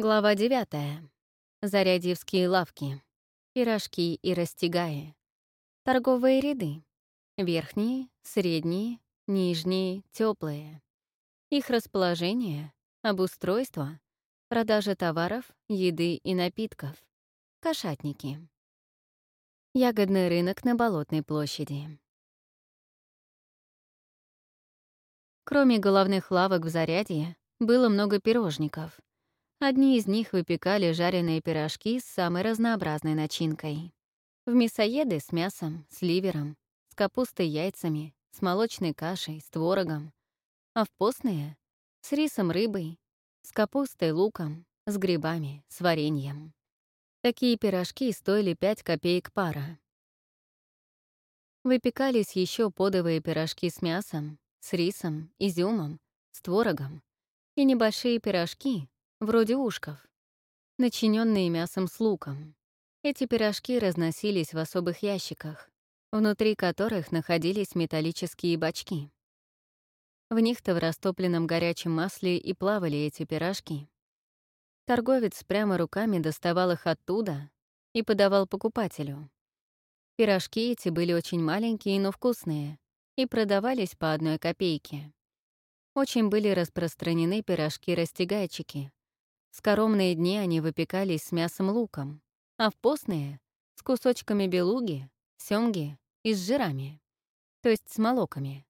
Глава 9. Зарядьевские лавки. Пирожки и растягаи. Торговые ряды. Верхние, средние, нижние, теплые. Их расположение, обустройство, продажа товаров, еды и напитков. Кошатники. Ягодный рынок на Болотной площади. Кроме головных лавок в Зарядье, было много пирожников — Одни из них выпекали жареные пирожки с самой разнообразной начинкой. В мясоеды с мясом, с ливером, с капустой яйцами, с молочной кашей, с творогом. А в постные — с рисом рыбой, с капустой луком, с грибами, с вареньем. Такие пирожки стоили 5 копеек пара. Выпекались еще подовые пирожки с мясом, с рисом, изюмом, с творогом и небольшие пирожки, вроде ушков, начиненные мясом с луком. Эти пирожки разносились в особых ящиках, внутри которых находились металлические бачки. В них-то в растопленном горячем масле и плавали эти пирожки. Торговец прямо руками доставал их оттуда и подавал покупателю. Пирожки эти были очень маленькие, но вкусные, и продавались по одной копейке. Очень были распространены пирожки-растягайчики, скоромные дни они выпекались с мясом луком, а в постные — с кусочками белуги, семги и с жирами, то есть с молоками.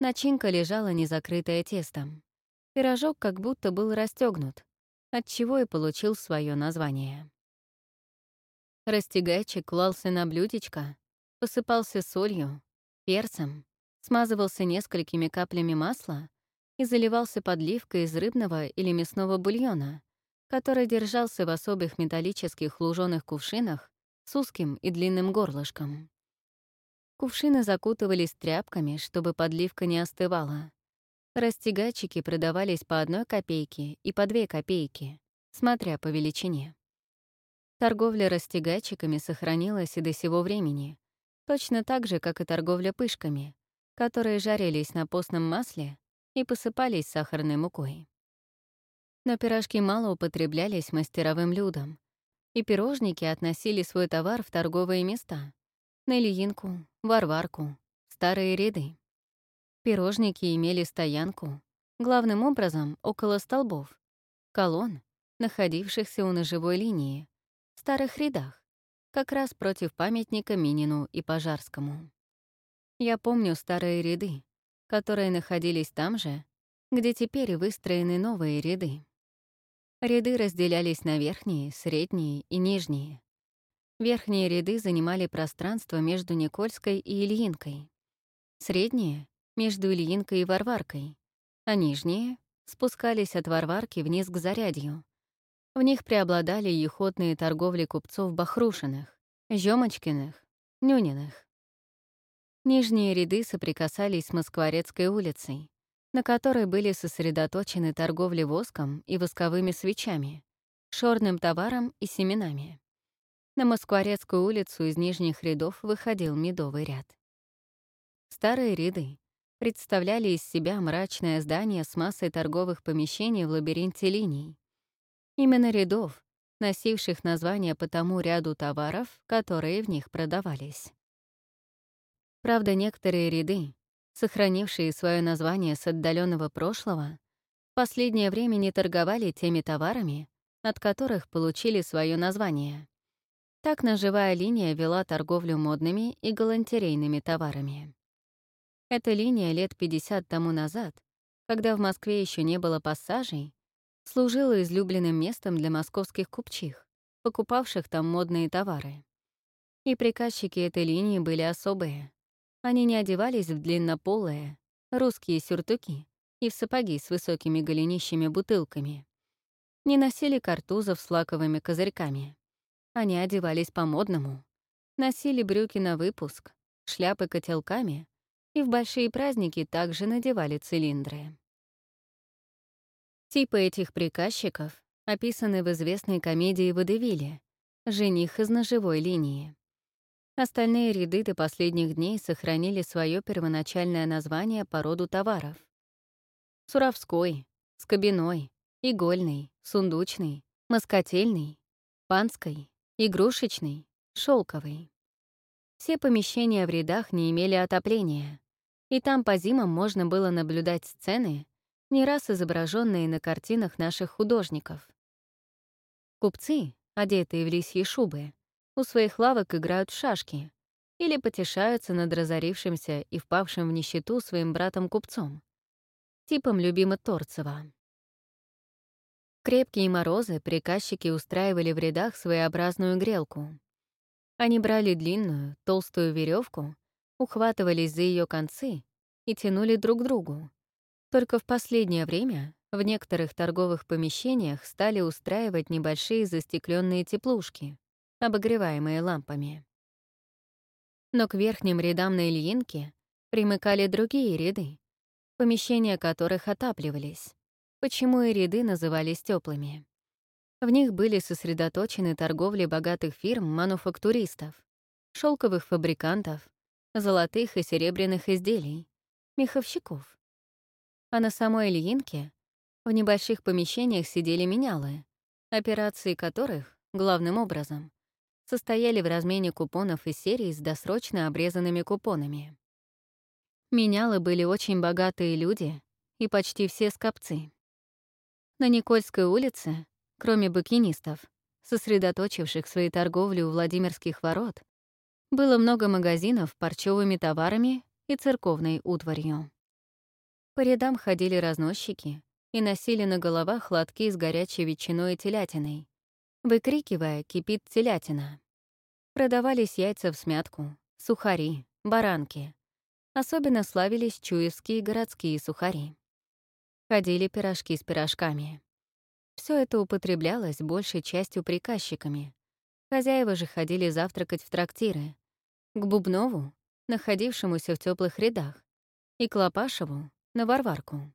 Начинка лежала незакрытая тестом. Пирожок как будто был расстегнут, отчего и получил свое название. Растягайчик клался на блюдечко, посыпался солью, перцем, смазывался несколькими каплями масла и заливался подливкой из рыбного или мясного бульона, который держался в особых металлических луженых кувшинах с узким и длинным горлышком. Кувшины закутывались тряпками, чтобы подливка не остывала. Растягачики продавались по одной копейке и по две копейки, смотря по величине. Торговля растягачиками сохранилась и до сего времени, точно так же, как и торговля пышками, которые жарились на постном масле и посыпались сахарной мукой. Но пирожки мало употреблялись мастеровым людом, и пирожники относили свой товар в торговые места — на Ильинку, Варварку, Старые ряды. Пирожники имели стоянку, главным образом около столбов, колонн, находившихся у ножевой линии, в старых рядах, как раз против памятника Минину и Пожарскому. Я помню старые ряды, которые находились там же, где теперь выстроены новые ряды. Ряды разделялись на верхние, средние и нижние. Верхние ряды занимали пространство между Никольской и Ильинкой. Средние — между Ильинкой и Варваркой, а нижние спускались от Варварки вниз к Зарядью. В них преобладали ехотные торговли купцов Бахрушиных, Жёмочкиных, Нюниных. Нижние ряды соприкасались с Москворецкой улицей, на которой были сосредоточены торговли воском и восковыми свечами, шорным товаром и семенами. На Москворецкую улицу из нижних рядов выходил медовый ряд. Старые ряды представляли из себя мрачное здание с массой торговых помещений в лабиринте линий. Именно рядов, носивших название по тому ряду товаров, которые в них продавались. Правда, некоторые ряды, сохранившие свое название с отдаленного прошлого, в последнее время не торговали теми товарами, от которых получили свое название. Так ножевая линия вела торговлю модными и галантерейными товарами. Эта линия лет 50 тому назад, когда в Москве еще не было пассажей, служила излюбленным местом для московских купчих, покупавших там модные товары. И приказчики этой линии были особые. Они не одевались в длиннополые, русские сюртуки и в сапоги с высокими голенищами бутылками. Не носили картузов с лаковыми козырьками. Они одевались по-модному. Носили брюки на выпуск, шляпы котелками и в большие праздники также надевали цилиндры. Типы этих приказчиков описаны в известной комедии «Водевиле» «Жених из ножевой линии». Остальные ряды до последних дней сохранили свое первоначальное название по роду товаров. Суровской, Скобяной, Игольный, Сундучный, Москотельный, панской, игрушечный, шелковый. Все помещения в рядах не имели отопления, и там по зимам можно было наблюдать сцены, не раз изображенные на картинах наших художников. Купцы, одетые в лисьи шубы, у своих лавок играют в шашки или потешаются над разорившимся и впавшим в нищету своим братом-купцом, типом любима Торцева. крепкие морозы приказчики устраивали в рядах своеобразную грелку. Они брали длинную, толстую веревку, ухватывались за ее концы и тянули друг к другу. Только в последнее время в некоторых торговых помещениях стали устраивать небольшие застекленные теплушки, обогреваемые лампами. Но к верхним рядам на Ильинке примыкали другие ряды, помещения которых отапливались, почему и ряды назывались теплыми. В них были сосредоточены торговли богатых фирм-мануфактуристов, шелковых фабрикантов, золотых и серебряных изделий, меховщиков. А на самой Ильинке в небольших помещениях сидели менялы, операции которых, главным образом, состояли в размене купонов из серии с досрочно обрезанными купонами. Менялы были очень богатые люди и почти все скопцы. На Никольской улице, кроме букинистов, сосредоточивших свои торговли у Владимирских ворот, было много магазинов парчевыми товарами и церковной утварью. По рядам ходили разносчики и носили на головах лотки с горячей ветчиной и телятиной, выкрикивая «Кипит телятина!». Продавались яйца в смятку, сухари, баранки. Особенно славились чуевские городские сухари. Ходили пирожки с пирожками. Все это употреблялось большей частью приказчиками. Хозяева же ходили завтракать в трактиры. К Бубнову, находившемуся в теплых рядах, и к Лопашеву, на Варварку.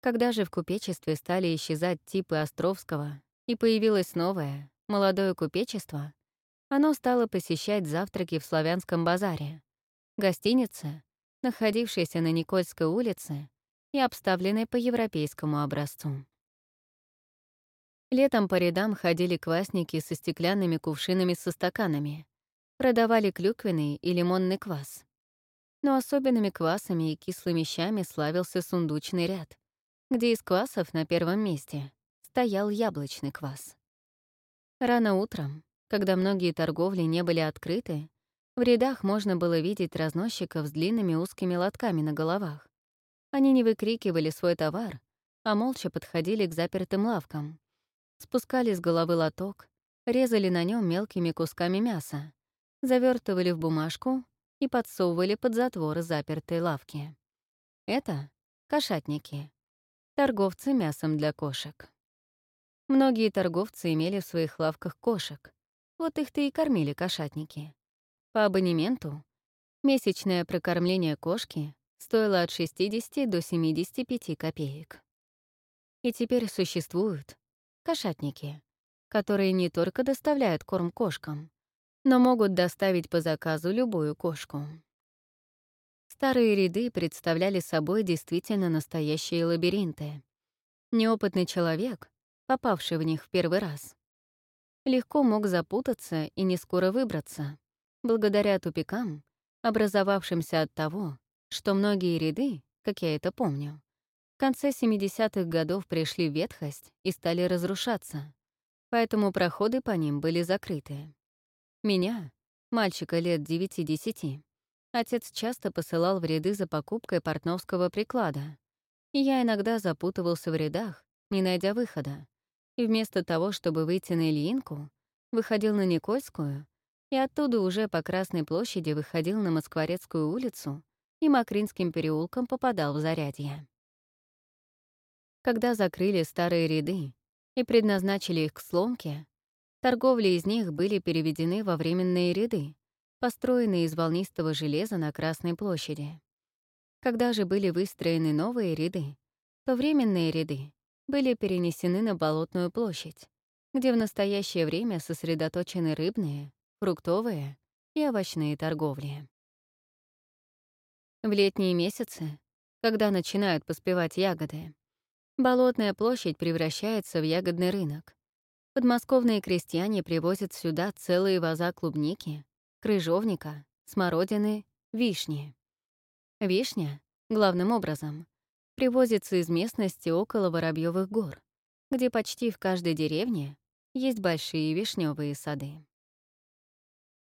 Когда же в купечестве стали исчезать типы Островского и появилось новое, молодое купечество, оно стало посещать завтраки в Славянском базаре, гостинице, находившейся на Никольской улице и обставленной по европейскому образцу. Летом по рядам ходили квасники со стеклянными кувшинами со стаканами, продавали клюквенный и лимонный квас. Но особенными квасами и кислыми щами славился сундучный ряд, где из квасов на первом месте стоял яблочный квас. Рано утром, когда многие торговли не были открыты, в рядах можно было видеть разносчиков с длинными узкими лотками на головах. Они не выкрикивали свой товар, а молча подходили к запертым лавкам. Спускали с головы лоток, резали на нем мелкими кусками мяса, завертывали в бумажку и подсовывали под затворы запертой лавки. Это кошатники, торговцы мясом для кошек. Многие торговцы имели в своих лавках кошек, вот их-то и кормили кошатники. По абонементу месячное прокормление кошки стоило от 60 до 75 копеек. И теперь существуют кошатники, которые не только доставляют корм кошкам, но могут доставить по заказу любую кошку. Старые ряды представляли собой действительно настоящие лабиринты. Неопытный человек, попавший в них в первый раз, легко мог запутаться и не скоро выбраться, благодаря тупикам, образовавшимся от того, что многие ряды, как я это помню, в конце 70-х годов пришли в ветхость и стали разрушаться, поэтому проходы по ним были закрыты. Меня, мальчика лет 9-10, отец часто посылал в ряды за покупкой портновского приклада, и я иногда запутывался в рядах, не найдя выхода, и вместо того, чтобы выйти на Ильинку, выходил на Никольскую и оттуда уже по Красной площади выходил на Москворецкую улицу и Макринским переулком попадал в Зарядье. Когда закрыли старые ряды и предназначили их к сломке, торговли из них были переведены во временные ряды, построенные из волнистого железа на Красной площади. Когда же были выстроены новые ряды, то временные ряды были перенесены на Болотную площадь, где в настоящее время сосредоточены рыбные, фруктовые и овощные торговли. В летние месяцы, когда начинают поспевать ягоды, Болотная площадь превращается в ягодный рынок, Подмосковные крестьяне привозят сюда целые ваза клубники, крыжовника, смородины, вишни. Вишня, главным образом, привозится из местности около Воробьевых гор, где почти в каждой деревне есть большие вишневые сады.